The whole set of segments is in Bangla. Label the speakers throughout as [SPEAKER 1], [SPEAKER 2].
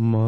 [SPEAKER 1] মা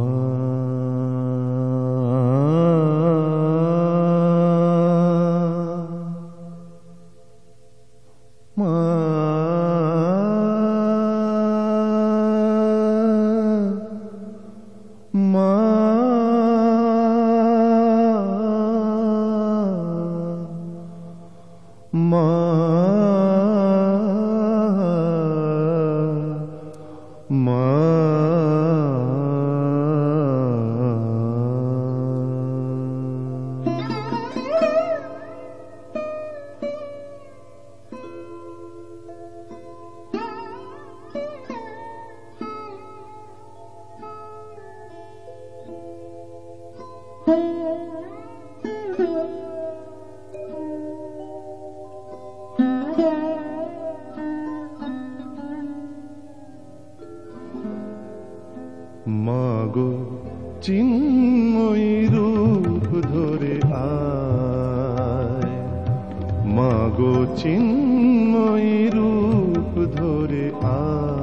[SPEAKER 1] মাগো, চিন্ময় রূপ ধরে আয়। মাগো, চিন্ময় রূপ ধরে আয়।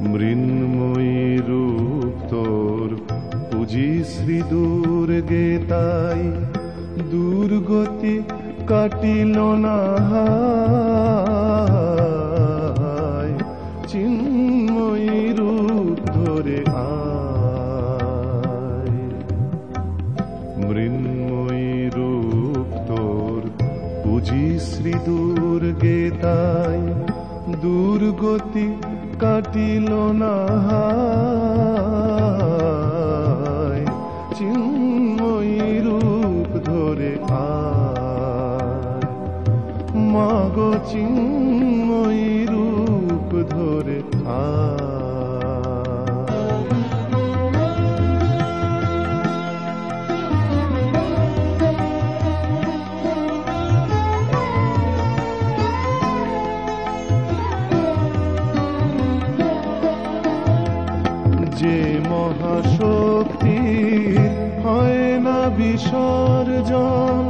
[SPEAKER 1] মৃন্ময়ী রূপ তোর পুজি শ্রী দুর্গে তাই দুর্গতি কাটিল না শ্রী দুর্গে তাই দুর্গতি কাটিল না চিন্ময়ী রূপ ধরে মাগো চিন্ময়ী রূপ ধরে আয়। যে মহাশক্তির হয় না বিসর্জন,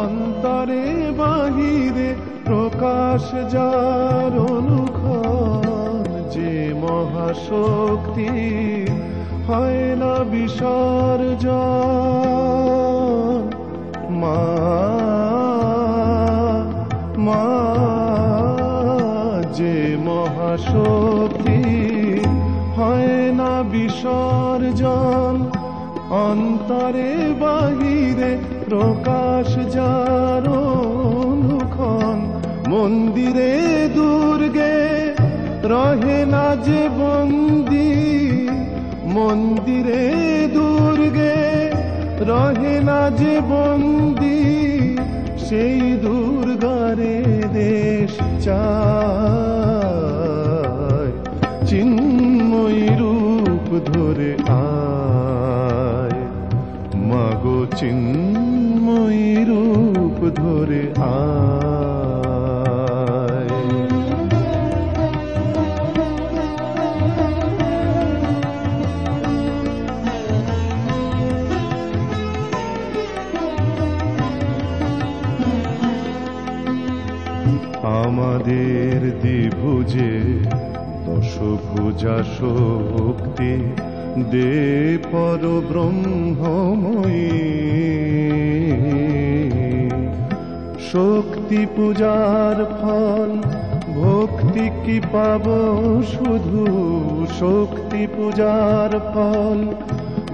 [SPEAKER 1] অন্তরে বাহিরে প্রকাশ যার অনুক্ষণ। যে মহাশক্তি হয় না বিসর্জন, মা মা, যে মহাশক্তি হয় না বিসর্জন। অন্তরে বাহিরে প্রকাশ যার অনুক্ষণ। মন্দিরে দুর্গে রহে না যে বন্দি। মন্দিরে দুর্গে রহে না যে বন্দি। সেই দুর্গারে দেশ চায়। চিন্ময়ী রূপ ধরে আয়। আমাদের দ্বিভুজে দশভুজা শক্তি দে পর ব্রহ্মময়ী শক্তি পূজার ফল, ভক্তি কি পাব শুধু? শক্তি পূজার ফল,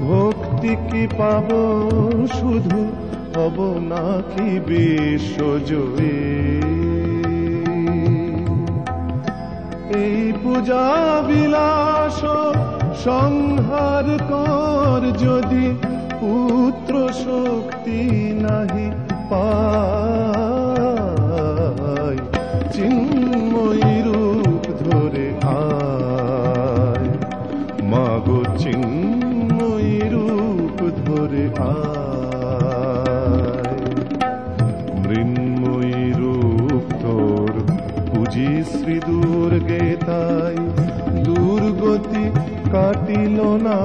[SPEAKER 1] ভক্তি কি পাব শুধু? হব নাকি বিশ্বজয়ী? এই পূজা বিলাস সংহার কর যদি, পুত্র শক্তি নাহি পায়। মৃন্ময়ী রূপ তোর পুজি শ্রী দুর্গে তাই দুর্গতি কাটিল না।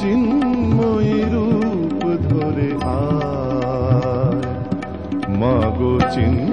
[SPEAKER 1] চিন্ময়ী রূপ ধরে আয় মাগো চিন